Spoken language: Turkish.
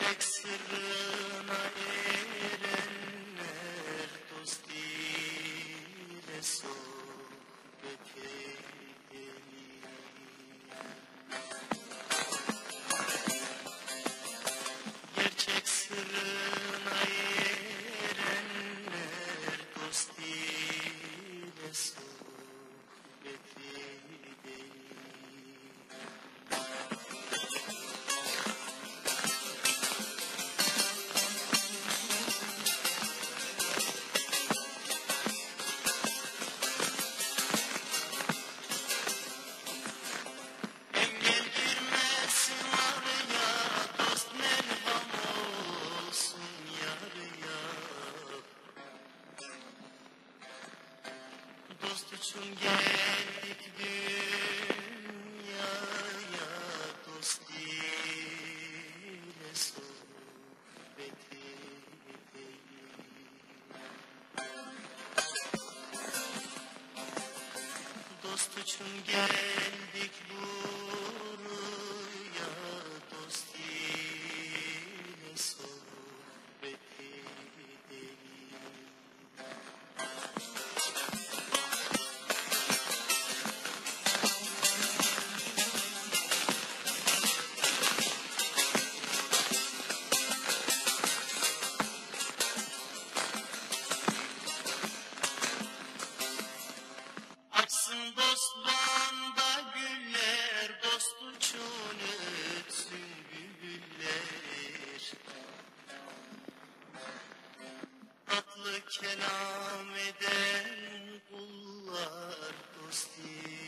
Jackson. İçin geldik dünyaya dost ile sohbet Dost için geldik buraya Bağında güller, dost uçun ötsün güller. Tatlı kelam eden kullar dost ile